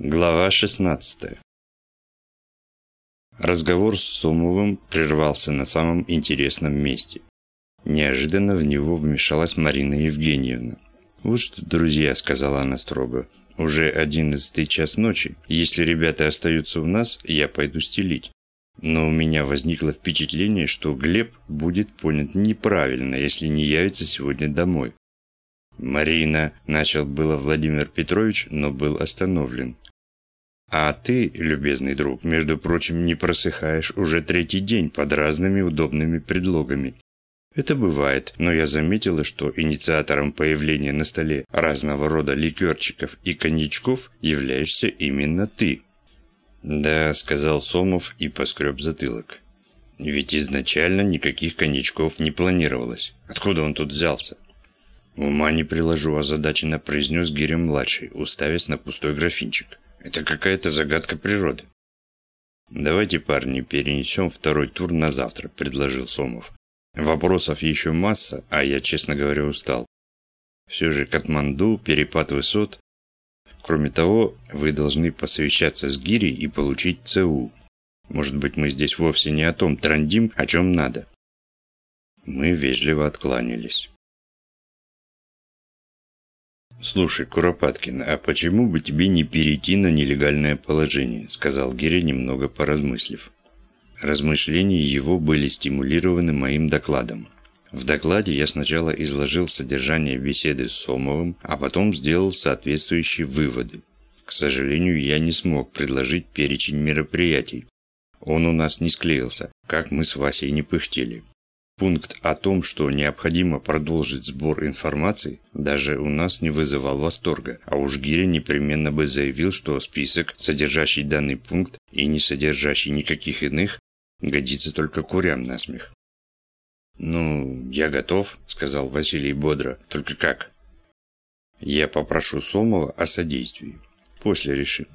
Глава 16 Разговор с Сомовым прервался на самом интересном месте. Неожиданно в него вмешалась Марина Евгеньевна. «Вот что, друзья», — сказала она строго, — «уже одиннадцатый час ночи. Если ребята остаются у нас, я пойду стелить. Но у меня возникло впечатление, что Глеб будет понят неправильно, если не явится сегодня домой. «Марина», – начал было Владимир Петрович, но был остановлен. А ты, любезный друг, между прочим, не просыхаешь уже третий день под разными удобными предлогами. Это бывает, но я заметила, что инициатором появления на столе разного рода ликерчиков и коньячков являешься именно ты. «Да», — сказал Сомов и поскреб затылок. «Ведь изначально никаких коньячков не планировалось. Откуда он тут взялся?» «Ума не приложу», – озадаченно произнес Гиря-младший, уставясь на пустой графинчик. Это какая-то загадка природы. «Давайте, парни, перенесем второй тур на завтра», – предложил Сомов. «Вопросов еще масса, а я, честно говоря, устал. Все же Катманду, перепад высот. Кроме того, вы должны посовещаться с Гирей и получить ЦУ. Может быть, мы здесь вовсе не о том трандим, о чем надо». Мы вежливо откланялись. «Слушай, Куропаткин, а почему бы тебе не перейти на нелегальное положение?» – сказал Гиря, немного поразмыслив. Размышления его были стимулированы моим докладом. В докладе я сначала изложил содержание беседы с Сомовым, а потом сделал соответствующие выводы. К сожалению, я не смог предложить перечень мероприятий. Он у нас не склеился, как мы с Васей не пыхтели. Пункт о том, что необходимо продолжить сбор информации, даже у нас не вызывал восторга, а уж Гиря непременно бы заявил, что список, содержащий данный пункт и не содержащий никаких иных, годится только курям на смех. «Ну, я готов», — сказал Василий бодро. «Только как?» «Я попрошу Сомова о содействии. После решим».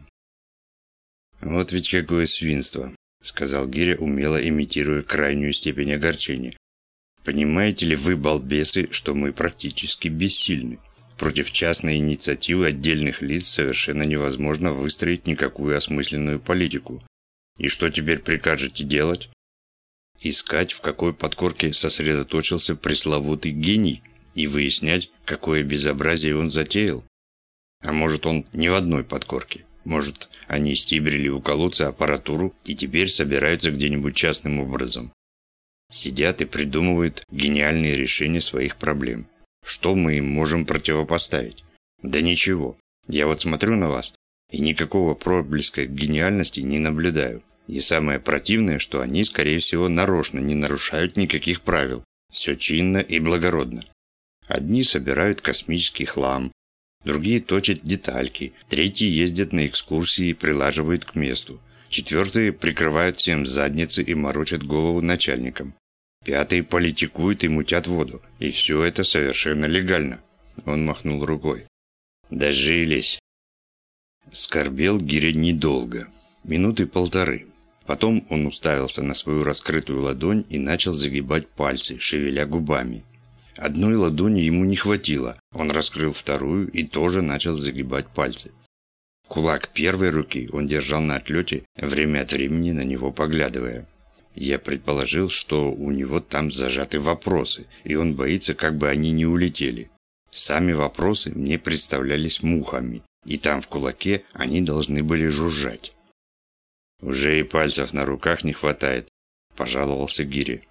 «Вот ведь какое свинство», — сказал Гиря, умело имитируя крайнюю степень огорчения. Понимаете ли вы, балбесы, что мы практически бессильны? Против частной инициативы отдельных лиц совершенно невозможно выстроить никакую осмысленную политику. И что теперь прикажете делать? Искать, в какой подкорке сосредоточился пресловутый гений, и выяснять, какое безобразие он затеял. А может, он не в одной подкорке. Может, они стибрили у колодца аппаратуру и теперь собираются где-нибудь частным образом. Сидят и придумывают гениальные решения своих проблем. Что мы им можем противопоставить? Да ничего. Я вот смотрю на вас и никакого проблеска гениальности не наблюдаю. И самое противное, что они, скорее всего, нарочно не нарушают никаких правил. Все чинно и благородно. Одни собирают космический хлам, другие точат детальки, третьи ездят на экскурсии и прилаживают к месту, четвертые прикрывают всем задницы и морочат голову начальникам. Пятые политикуют и мутят воду. И все это совершенно легально. Он махнул рукой. Дожились. Скорбел Гиря недолго. Минуты полторы. Потом он уставился на свою раскрытую ладонь и начал загибать пальцы, шевеля губами. Одной ладони ему не хватило. Он раскрыл вторую и тоже начал загибать пальцы. Кулак первой руки он держал на отлете, время от времени на него поглядывая. Я предположил, что у него там зажаты вопросы, и он боится, как бы они не улетели. Сами вопросы мне представлялись мухами, и там в кулаке они должны были жужжать. «Уже и пальцев на руках не хватает», – пожаловался Гири.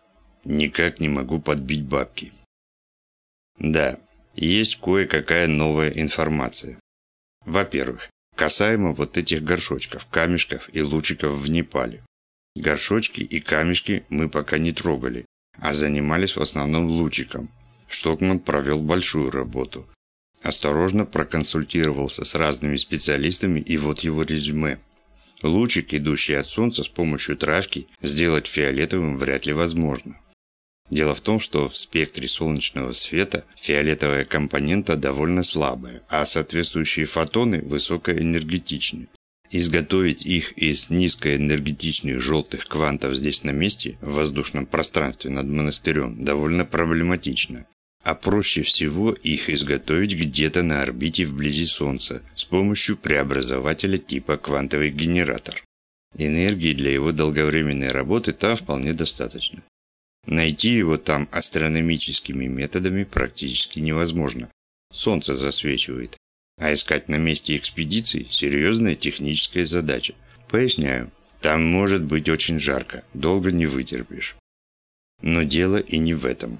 «Никак не могу подбить бабки». «Да, есть кое-какая новая информация. Во-первых, касаемо вот этих горшочков, камешков и лучиков в Непале. Горшочки и камешки мы пока не трогали, а занимались в основном лучиком. Штокман провел большую работу. Осторожно проконсультировался с разными специалистами и вот его резюме. Лучик, идущий от Солнца с помощью травки, сделать фиолетовым вряд ли возможно. Дело в том, что в спектре солнечного света фиолетовая компонента довольно слабая, а соответствующие фотоны высокоэнергетичны. Изготовить их из низкоэнергетичных желтых квантов здесь на месте, в воздушном пространстве над монастырем, довольно проблематично. а проще всего их изготовить где-то на орбите вблизи Солнца с помощью преобразователя типа квантовый генератор. Энергии для его долговременной работы там вполне достаточно. Найти его там астрономическими методами практически невозможно. Солнце засвечивает. А искать на месте экспедиции – серьезная техническая задача. Поясняю. Там может быть очень жарко, долго не вытерпишь. Но дело и не в этом.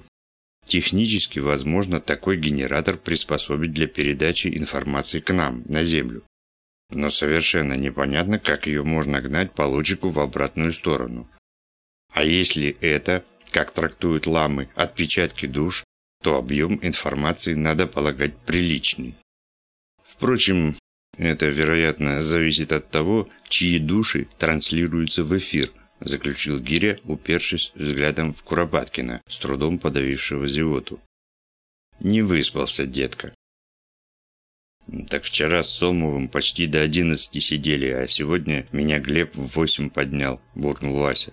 Технически возможно такой генератор приспособить для передачи информации к нам, на Землю. Но совершенно непонятно, как ее можно гнать по лучику в обратную сторону. А если это, как трактуют ламы, отпечатки душ, то объем информации надо полагать приличный. Впрочем, это, вероятно, зависит от того, чьи души транслируются в эфир, заключил Гиря, упершись взглядом в Куропаткина, с трудом подавившего зевоту. Не выспался, детка. Так вчера с Сомовым почти до одиннадцати сидели, а сегодня меня Глеб в восемь поднял, буркнул Вася.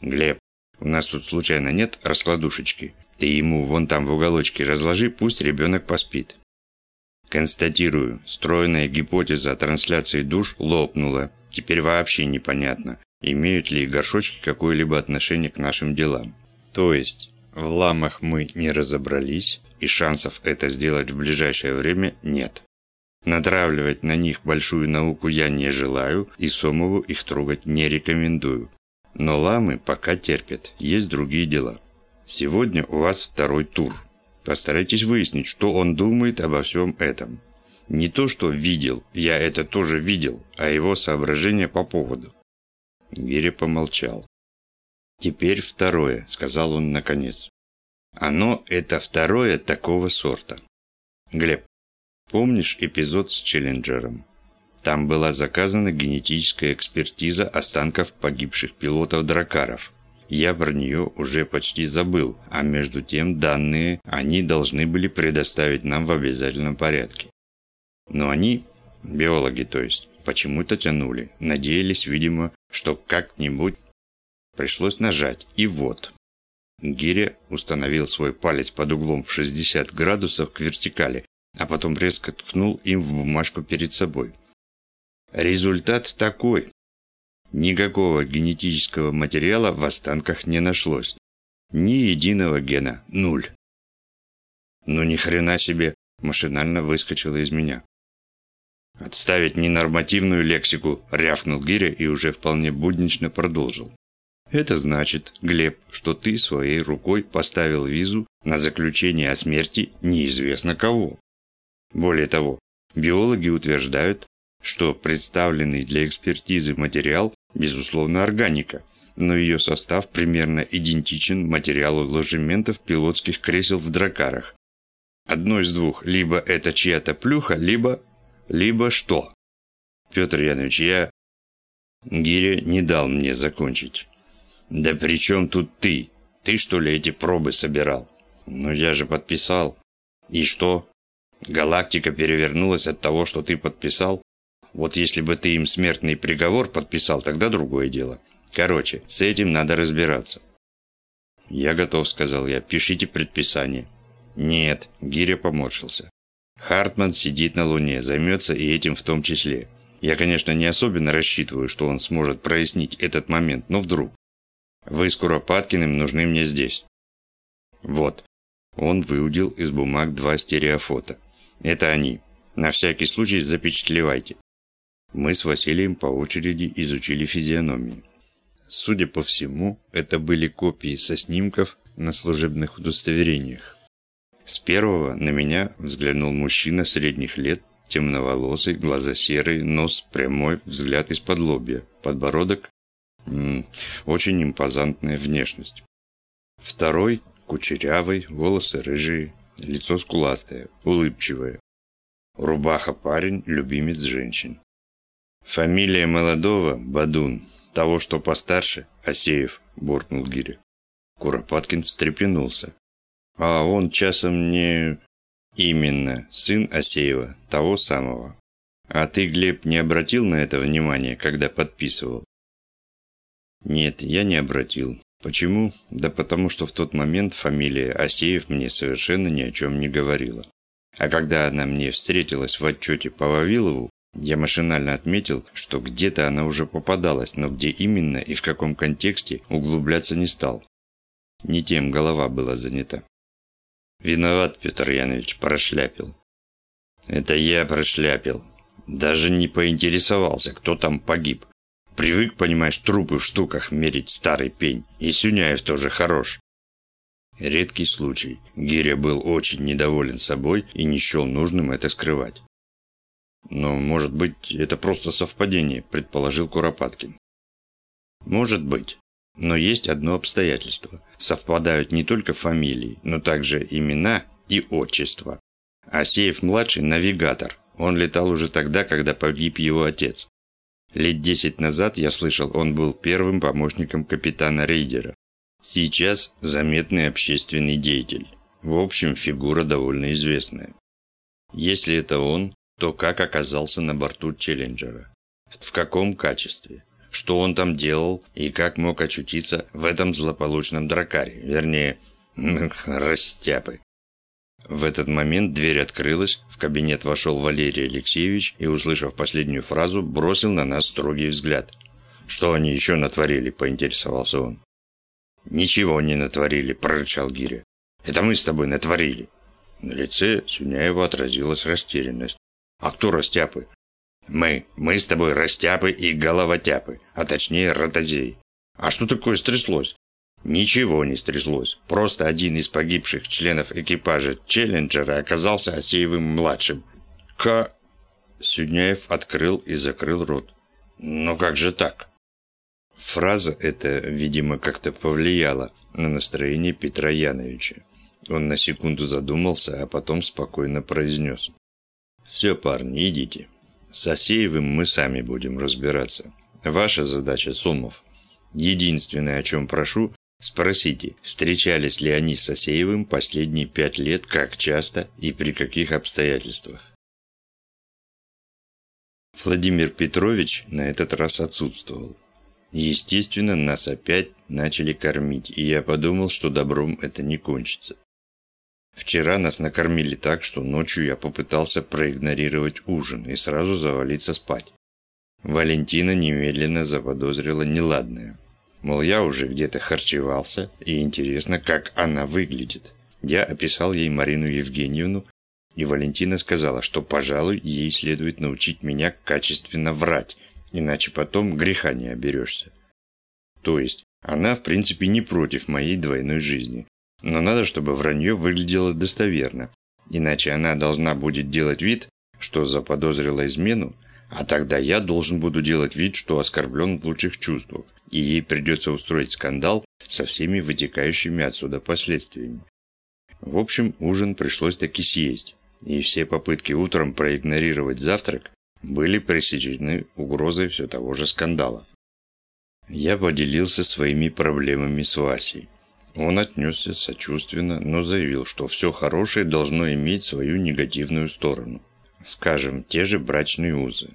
Глеб, у нас тут случайно нет раскладушечки? Ты ему вон там в уголочке разложи, пусть ребенок поспит. Констатирую, стройная гипотеза о трансляции душ лопнула. Теперь вообще непонятно, имеют ли горшочки какое-либо отношение к нашим делам. То есть, в ламах мы не разобрались, и шансов это сделать в ближайшее время нет. Натравливать на них большую науку я не желаю, и Сомову их трогать не рекомендую. Но ламы пока терпят, есть другие дела. Сегодня у вас второй тур. Постарайтесь выяснить, что он думает обо всем этом. Не то, что видел, я это тоже видел, а его соображения по поводу. Гири помолчал. «Теперь второе», — сказал он наконец. «Оно — это второе такого сорта. Глеб, помнишь эпизод с Челленджером? Там была заказана генетическая экспертиза останков погибших пилотов-дракаров. Я про нее уже почти забыл, а между тем данные они должны были предоставить нам в обязательном порядке. Но они, биологи то есть, почему-то тянули, надеялись, видимо, что как-нибудь пришлось нажать, и вот. Гиря установил свой палец под углом в 60 градусов к вертикали, а потом резко ткнул им в бумажку перед собой. Результат такой. Никакого генетического материала в останках не нашлось. Ни единого гена. Нуль. Ну ни хрена себе, машинально выскочило из меня. «Отставить ненормативную лексику», – рявкнул Гиря и уже вполне буднично продолжил. «Это значит, Глеб, что ты своей рукой поставил визу на заключение о смерти неизвестно кого. Более того, биологи утверждают, что представленный для экспертизы материал, безусловно, органика, но ее состав примерно идентичен материалу ложементов пилотских кресел в дракарах. Одно из двух, либо это чья-то плюха, либо... либо что? Петр Янович, я... Гиря не дал мне закончить. Да при чем тут ты? Ты что ли эти пробы собирал? Ну я же подписал. И что? Галактика перевернулась от того, что ты подписал? Вот если бы ты им смертный приговор подписал, тогда другое дело. Короче, с этим надо разбираться. Я готов, сказал я. Пишите предписание. Нет, Гиря поморщился. Хартман сидит на Луне, займется и этим в том числе. Я, конечно, не особенно рассчитываю, что он сможет прояснить этот момент, но вдруг. Вы с Куропаткиным нужны мне здесь. Вот. Он выудил из бумаг два стереофото. Это они. На всякий случай запечатлевайте. Мы с Василием по очереди изучили физиономии. Судя по всему, это были копии со снимков на служебных удостоверениях. С первого на меня взглянул мужчина средних лет, темноволосый, глаза серые, нос прямой, взгляд из-под лобья, подбородок м -м, очень импозантная внешность. Второй кучерявый, волосы рыжие, лицо скуластое, улыбчивое. Рубаха парень, любимец женщин. «Фамилия молодого – Бадун, того, что постарше – Асеев», – буркнул Гиря. Куропаткин встрепенулся. «А он часом не...» «Именно, сын Асеева, того самого. А ты, Глеб, не обратил на это внимания, когда подписывал?» «Нет, я не обратил. Почему? Да потому что в тот момент фамилия Асеев мне совершенно ни о чем не говорила. А когда она мне встретилась в отчете по Вавилову, я машинально отметил, что где-то она уже попадалась, но где именно и в каком контексте углубляться не стал. Не тем голова была занята. Виноват, Петр Янович, прошляпил. Это я прошляпил. Даже не поинтересовался, кто там погиб. Привык, понимаешь, трупы в штуках мерить старый пень. И Сюняев тоже хорош. Редкий случай. Гиря был очень недоволен собой и не счел нужным это скрывать. Но, может быть, это просто совпадение, предположил Куропаткин. Может быть. Но есть одно обстоятельство. Совпадают не только фамилии, но также имена и отчества. Асеев-младший – навигатор. Он летал уже тогда, когда погиб его отец. Лет десять назад, я слышал, он был первым помощником капитана Рейдера. Сейчас заметный общественный деятель. В общем, фигура довольно известная. Если это он, то как оказался на борту Челленджера? В каком качестве? Что он там делал и как мог очутиться в этом злополучном дракаре? Вернее, растяпы. В этот момент дверь открылась, в кабинет вошел Валерий Алексеевич и, услышав последнюю фразу, бросил на нас строгий взгляд. «Что они еще натворили?» – поинтересовался он. «Ничего не натворили», – прорычал Гиря. «Это мы с тобой натворили». На лице Сюняева отразилась растерянность. А кто растяпы? Мы. Мы с тобой растяпы и головотяпы, а точнее ротозеи. А что такое стряслось? Ничего не стряслось. Просто один из погибших членов экипажа Челленджера оказался Асеевым-младшим. К... Сюняев открыл и закрыл рот. Но как же так? Фраза эта, видимо, как-то повлияла на настроение Петра Яновича. Он на секунду задумался, а потом спокойно произнес. «Все, парни, идите. С Асеевым мы сами будем разбираться. Ваша задача, Сомов. Единственное, о чем прошу, спросите, встречались ли они с Асеевым последние пять лет, как часто и при каких обстоятельствах. Владимир Петрович на этот раз отсутствовал. Естественно, нас опять начали кормить, и я подумал, что добром это не кончится. Вчера нас накормили так, что ночью я попытался проигнорировать ужин и сразу завалиться спать. Валентина немедленно заподозрила неладное. Мол, я уже где-то харчевался, и интересно, как она выглядит. Я описал ей Марину Евгеньевну, и Валентина сказала, что, пожалуй, ей следует научить меня качественно врать, иначе потом греха не оберешься. То есть, она, в принципе, не против моей двойной жизни, но надо, чтобы вранье выглядело достоверно, иначе она должна будет делать вид, что заподозрила измену, а тогда я должен буду делать вид, что оскорблен в лучших чувствах, и ей придется устроить скандал со всеми вытекающими отсюда последствиями. В общем, ужин пришлось таки съесть, и все попытки утром проигнорировать завтрак были пресечены угрозой все того же скандала. Я поделился своими проблемами с Васей. Он отнесся сочувственно, но заявил, что все хорошее должно иметь свою негативную сторону. Скажем, те же брачные узы.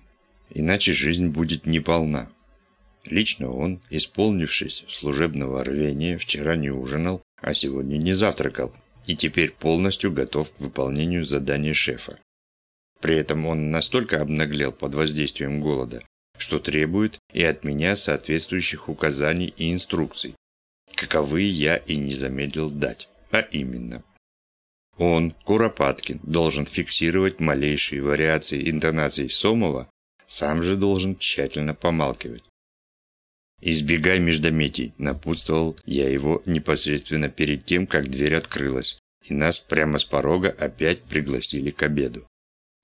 Иначе жизнь будет неполна. Лично он, исполнившись служебного рвения, вчера не ужинал, а сегодня не завтракал, и теперь полностью готов к выполнению задания шефа. При этом он настолько обнаглел под воздействием голода, что требует и от меня соответствующих указаний и инструкций, каковые я и не замедлил дать, а именно. Он, Куропаткин, должен фиксировать малейшие вариации интонаций Сомова, сам же должен тщательно помалкивать. «Избегай междометий», – напутствовал я его непосредственно перед тем, как дверь открылась, и нас прямо с порога опять пригласили к обеду.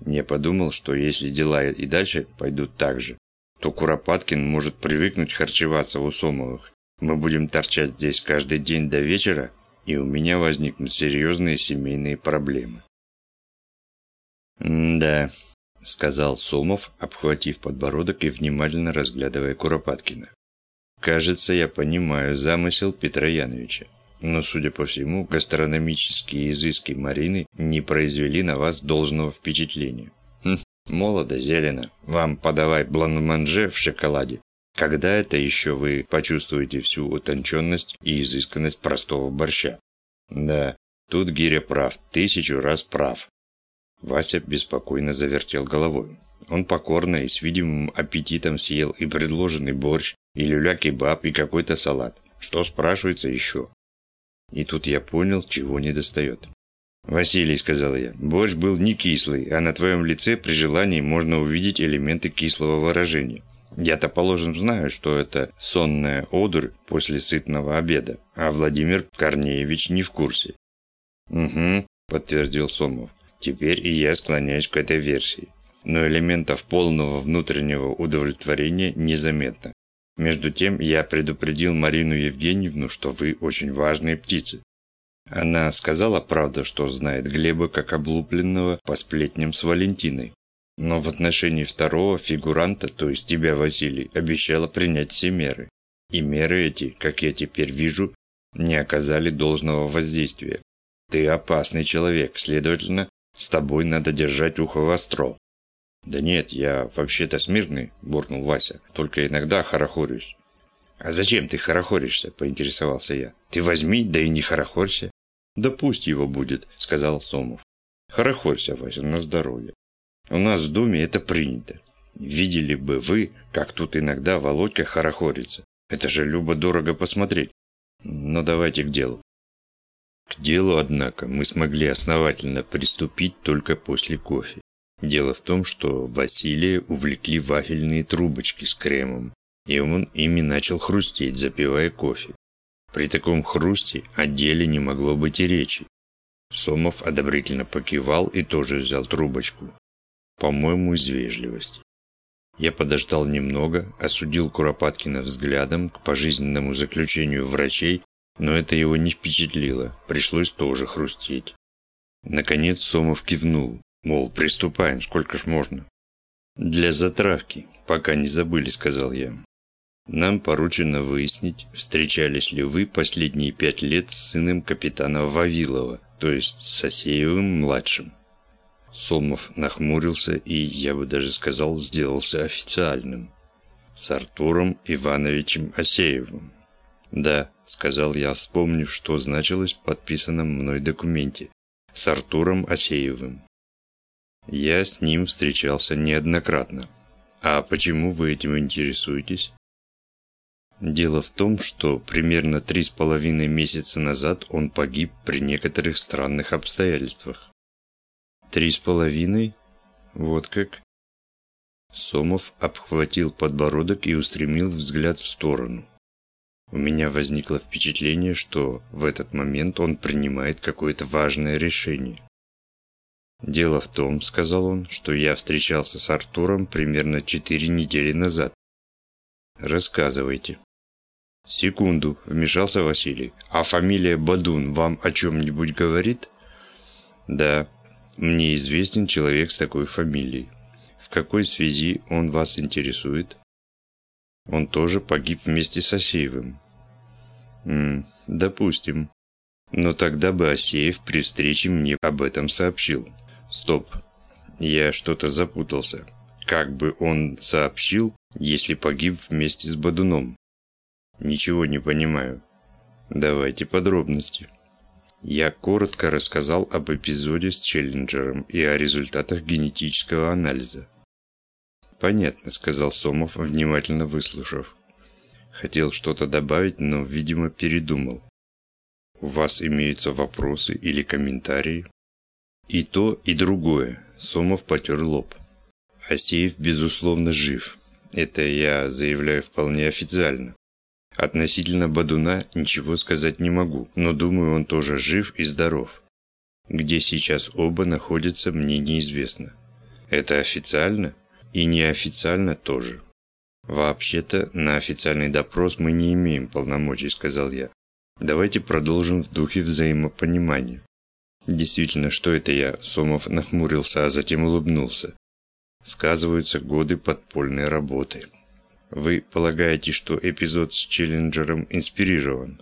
Не подумал, что если дела и дальше пойдут так же, то Куропаткин может привыкнуть харчеваться у Сомовых мы будем торчать здесь каждый день до вечера, и у меня возникнут серьезные семейные проблемы. «Да», — сказал Сомов, обхватив подбородок и внимательно разглядывая Куропаткина. «Кажется, я понимаю замысел Петра Яновича, но, судя по всему, гастрономические изыски Марины не произвели на вас должного впечатления. Хм, молодо, зелено. Вам подавай бланманже в шоколаде, Когда это еще вы почувствуете всю утонченность и изысканность простого борща? Да, тут Гиря прав, тысячу раз прав. Вася беспокойно завертел головой. Он покорно и с видимым аппетитом съел и предложенный борщ, и люля-кебаб, и какой-то салат. Что спрашивается еще? И тут я понял, чего не достает. «Василий», — сказал я, — «борщ был не кислый, а на твоем лице при желании можно увидеть элементы кислого выражения. Я-то, положим, знаю, что это сонная одурь после сытного обеда, а Владимир Корнеевич не в курсе». «Угу», — подтвердил Сомов. «Теперь и я склоняюсь к этой версии. Но элементов полного внутреннего удовлетворения незаметно. Между тем, я предупредил Марину Евгеньевну, что вы очень важные птицы. Она сказала, правда, что знает Глеба как облупленного по сплетням с Валентиной. Но в отношении второго фигуранта, то есть тебя, Василий, обещала принять все меры. И меры эти, как я теперь вижу, не оказали должного воздействия. Ты опасный человек, следовательно, с тобой надо держать ухо востро. «Да нет, я вообще-то смирный», – буркнул Вася. «Только иногда хорохорюсь». «А зачем ты хорохоришься?» – поинтересовался я. «Ты возьми, да и не хорохорься». «Да пусть его будет», – сказал Сомов. «Хорохорься, Вася, на здоровье. У нас в доме это принято. Видели бы вы, как тут иногда Володька хорохорится. Это же любо-дорого посмотреть. Но давайте к делу». К делу, однако, мы смогли основательно приступить только после кофе. Дело в том, что Василия увлекли вафельные трубочки с кремом, и он ими начал хрустеть, запивая кофе. При таком хрусте о деле не могло быть и речи. Сомов одобрительно покивал и тоже взял трубочку. По-моему, из вежливости. Я подождал немного, осудил Куропаткина взглядом к пожизненному заключению врачей, но это его не впечатлило, пришлось тоже хрустеть. Наконец Сомов кивнул. Мол, приступаем, сколько ж можно. Для затравки, пока не забыли, сказал я. Нам поручено выяснить, встречались ли вы последние пять лет с сыном капитана Вавилова, то есть с Асеевым-младшим. Сомов нахмурился и, я бы даже сказал, сделался официальным. С Артуром Ивановичем Асеевым. «Да», — сказал я, вспомнив, что значилось в подписанном мной документе. «С Артуром Асеевым». Я с ним встречался неоднократно. А почему вы этим интересуетесь? Дело в том, что примерно три с половиной месяца назад он погиб при некоторых странных обстоятельствах. Три с половиной? Вот как? Сомов обхватил подбородок и устремил взгляд в сторону. У меня возникло впечатление, что в этот момент он принимает какое-то важное решение. «Дело в том, — сказал он, — что я встречался с Артуром примерно четыре недели назад. Рассказывайте». «Секунду», — вмешался Василий. «А фамилия Бадун вам о чем-нибудь говорит?» «Да, мне известен человек с такой фамилией. В какой связи он вас интересует?» «Он тоже погиб вместе с Асеевым». «М -м, допустим. Но тогда бы Асеев при встрече мне об этом сообщил». Стоп. Я что-то запутался. Как бы он сообщил, если погиб вместе с Бадуном? Ничего не понимаю. Давайте подробности. Я коротко рассказал об эпизоде с Челленджером и о результатах генетического анализа. «Понятно», — сказал Сомов, внимательно выслушав. Хотел что-то добавить, но, видимо, передумал. «У вас имеются вопросы или комментарии?» И то, и другое. Сомов потер лоб. Асеев, безусловно, жив. Это я заявляю вполне официально. Относительно Бадуна ничего сказать не могу, но думаю, он тоже жив и здоров. Где сейчас оба находятся, мне неизвестно. Это официально? И неофициально тоже. Вообще-то, на официальный допрос мы не имеем полномочий, сказал я. Давайте продолжим в духе взаимопонимания. Действительно, что это я? Сомов нахмурился, а затем улыбнулся. Сказываются годы подпольной работы. Вы полагаете, что эпизод с Челленджером инспирирован?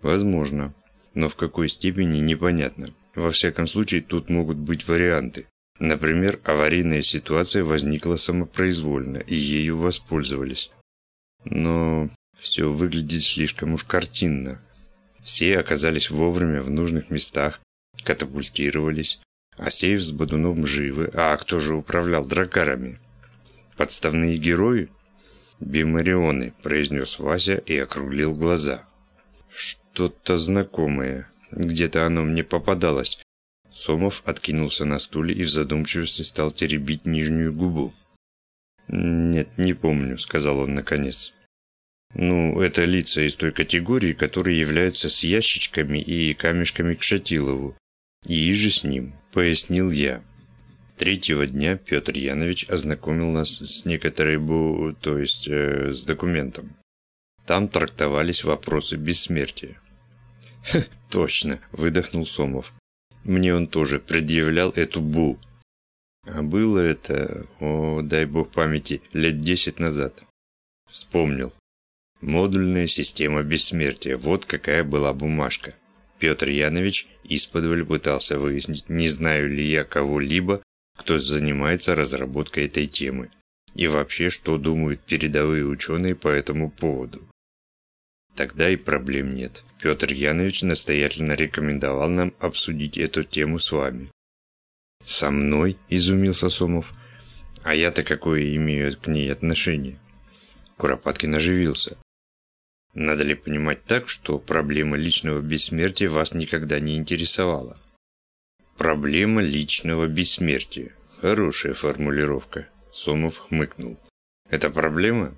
Возможно. Но в какой степени непонятно. Во всяком случае, тут могут быть варианты. Например, аварийная ситуация возникла самопроизвольно, и ею воспользовались. Но все выглядит слишком уж картинно. Все оказались вовремя в нужных местах, катапультировались, а сейф с Бодуном живы, а кто же управлял дракарами? Подставные герои? «Бимарионы», – произнес Вася и округлил глаза. «Что-то знакомое. Где-то оно мне попадалось». Сомов откинулся на стуле и в задумчивости стал теребить нижнюю губу. «Нет, не помню», – сказал он наконец. «Ну, это лица из той категории, которые являются с ящичками и камешками к Шатилову. И же с ним», – пояснил я. Третьего дня Петр Янович ознакомил нас с некоторой бу... то есть э, с документом. Там трактовались вопросы бессмертия. точно», – выдохнул Сомов. «Мне он тоже предъявлял эту бу». А было это, о, дай бог памяти, лет десять назад. Вспомнил. Модульная система бессмертия, вот какая была бумажка. Петр Янович исподволь пытался выяснить, не знаю ли я кого-либо, кто занимается разработкой этой темы, и вообще, что думают передовые ученые по этому поводу. Тогда и проблем нет. Петр Янович настоятельно рекомендовал нам обсудить эту тему с вами. «Со мной?» – изумился Сомов. «А я-то какое имею к ней отношение?» Куропаткин оживился. «Надо ли понимать так, что проблема личного бессмертия вас никогда не интересовала?» Проблема личного бессмертия. Хорошая формулировка. Сомов хмыкнул. Это проблема?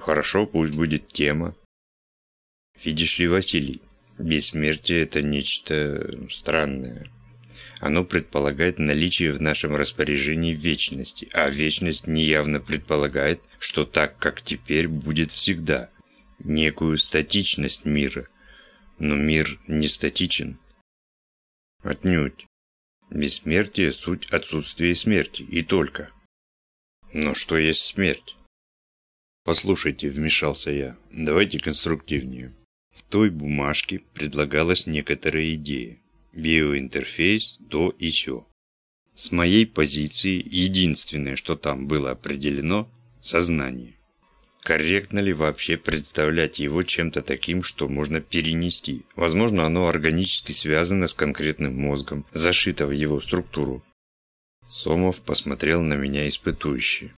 Хорошо, пусть будет тема. Видишь ли, Василий, бессмертие – это нечто странное. Оно предполагает наличие в нашем распоряжении вечности, а вечность неявно предполагает, что так, как теперь, будет всегда. Некую статичность мира. Но мир не статичен. Отнюдь. Бессмертие – суть отсутствия смерти, и только. Но что есть смерть? Послушайте, вмешался я, давайте конструктивнее. В той бумажке предлагалась некоторая идея. Биоинтерфейс, то и сё. С моей позиции единственное, что там было определено – сознание. Корректно ли вообще представлять его чем-то таким, что можно перенести? Возможно, оно органически связано с конкретным мозгом, зашито в его структуру. Сомов посмотрел на меня испытующе.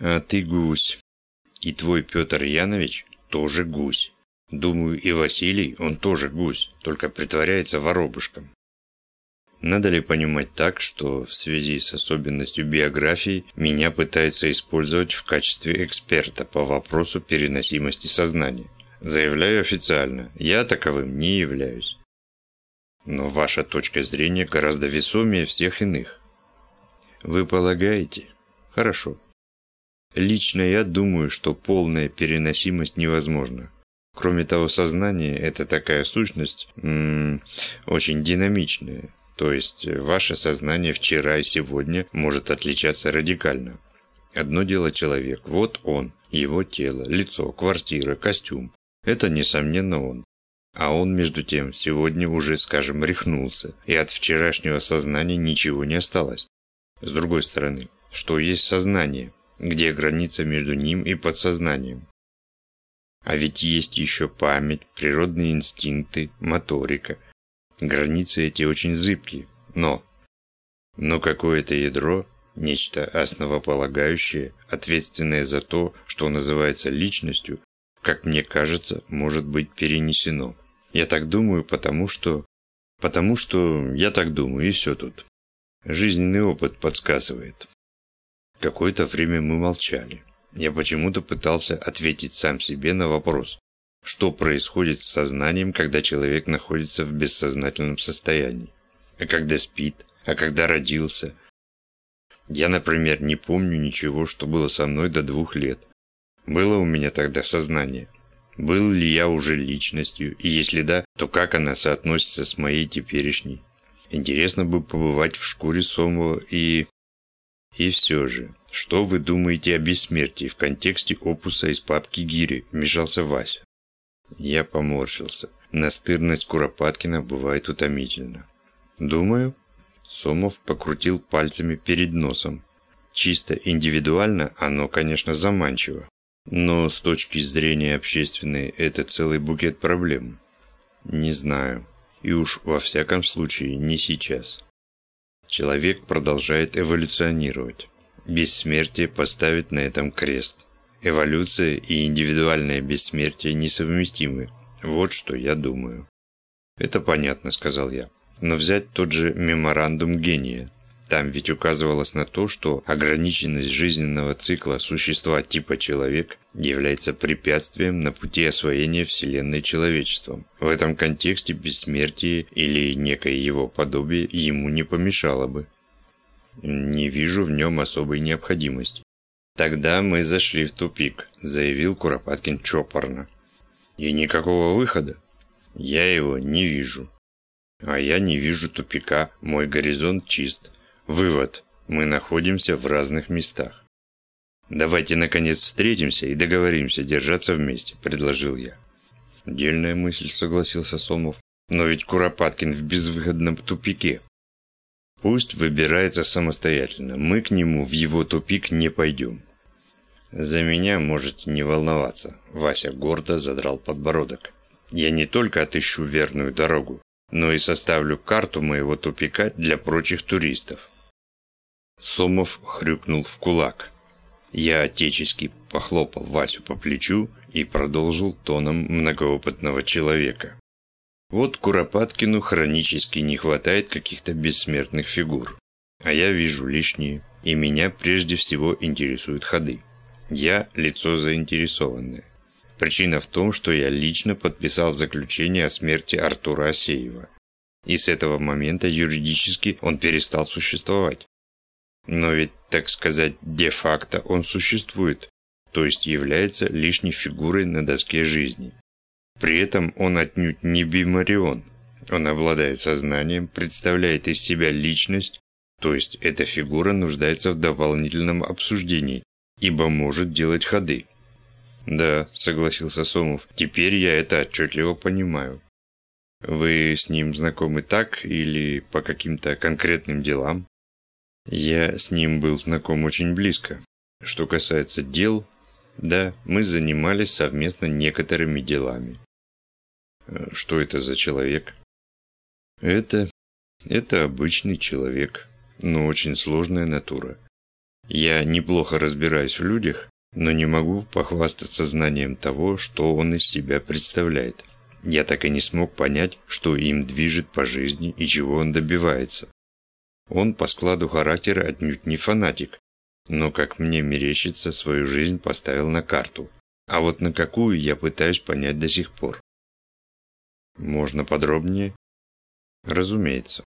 «А ты гусь. И твой Петр Янович тоже гусь. Думаю, и Василий, он тоже гусь, только притворяется воробушком. Надо ли понимать так, что в связи с особенностью биографии меня пытаются использовать в качестве эксперта по вопросу переносимости сознания? Заявляю официально, я таковым не являюсь. Но ваша точка зрения гораздо весомее всех иных. Вы полагаете? Хорошо. Лично я думаю, что полная переносимость невозможна. Кроме того, сознание – это такая сущность, м -м, очень динамичная, то есть э, ваше сознание вчера и сегодня может отличаться радикально. Одно дело человек, вот он, его тело, лицо, квартира, костюм. Это, несомненно, он. А он, между тем, сегодня уже, скажем, рехнулся, и от вчерашнего сознания ничего не осталось. С другой стороны, что есть сознание, где граница между ним и подсознанием? А ведь есть еще память, природные инстинкты, моторика, Границы эти очень зыбкие, но... Но какое-то ядро, нечто основополагающее, ответственное за то, что называется личностью, как мне кажется, может быть перенесено. Я так думаю, потому что... Потому что я так думаю, и все тут. Жизненный опыт подсказывает. Какое-то время мы молчали. Я почему-то пытался ответить сам себе на вопрос, что происходит с сознанием, когда человек находится в бессознательном состоянии, а когда спит, а когда родился. Я, например, не помню ничего, что было со мной до двух лет. Было у меня тогда сознание. Был ли я уже личностью, и если да, то как она соотносится с моей теперешней? Интересно бы побывать в шкуре Сомова и... И все же, что вы думаете о бессмертии в контексте опуса из папки Гири, вмешался Вася. Я поморщился. Настырность Куропаткина бывает утомительна. Думаю, Сомов покрутил пальцами перед носом. Чисто индивидуально оно, конечно, заманчиво. Но с точки зрения общественной это целый букет проблем. Не знаю. И уж во всяком случае не сейчас. Человек продолжает эволюционировать. Бессмертие поставит на этом крест. Эволюция и индивидуальное бессмертие несовместимы. Вот что я думаю. Это понятно, сказал я. Но взять тот же меморандум гения. Там ведь указывалось на то, что ограниченность жизненного цикла существа типа человек является препятствием на пути освоения Вселенной человечеством. В этом контексте бессмертие или некое его подобие ему не помешало бы. Не вижу в нем особой необходимости. Тогда мы зашли в тупик, заявил Куропаткин чопорно. И никакого выхода. Я его не вижу. А я не вижу тупика, мой горизонт чист. Вывод. Мы находимся в разных местах. «Давайте, наконец, встретимся и договоримся держаться вместе», – предложил я. «Дельная мысль», – согласился Сомов. «Но ведь Куропаткин в безвыходном тупике». «Пусть выбирается самостоятельно. Мы к нему в его тупик не пойдем». «За меня можете не волноваться», – Вася гордо задрал подбородок. «Я не только отыщу верную дорогу, но и составлю карту моего тупика для прочих туристов. Сомов хрюкнул в кулак. Я отечески похлопал Васю по плечу и продолжил тоном многоопытного человека. Вот Куропаткину хронически не хватает каких-то бессмертных фигур. А я вижу лишние, и меня прежде всего интересуют ходы. Я – лицо заинтересованное. Причина в том, что я лично подписал заключение о смерти Артура Асеева. И с этого момента юридически он перестал существовать. Но ведь, так сказать, де-факто он существует, то есть является лишней фигурой на доске жизни. При этом он отнюдь не бимарион. Он обладает сознанием, представляет из себя личность, то есть эта фигура нуждается в дополнительном обсуждении, ибо может делать ходы. «Да», — согласился Сомов, — «теперь я это отчетливо понимаю». «Вы с ним знакомы так или по каким-то конкретным делам?» Я с ним был знаком очень близко. Что касается дел, да, мы занимались совместно некоторыми делами. Что это за человек? Это... это обычный человек, но очень сложная натура. Я неплохо разбираюсь в людях, но не могу похвастаться знанием того, что он из себя представляет. Я так и не смог понять, что им движет по жизни и чего он добивается. Он по складу характера отнюдь не фанатик, но, как мне мерещится, свою жизнь поставил на карту. А вот на какую я пытаюсь понять до сих пор. Можно подробнее? Разумеется.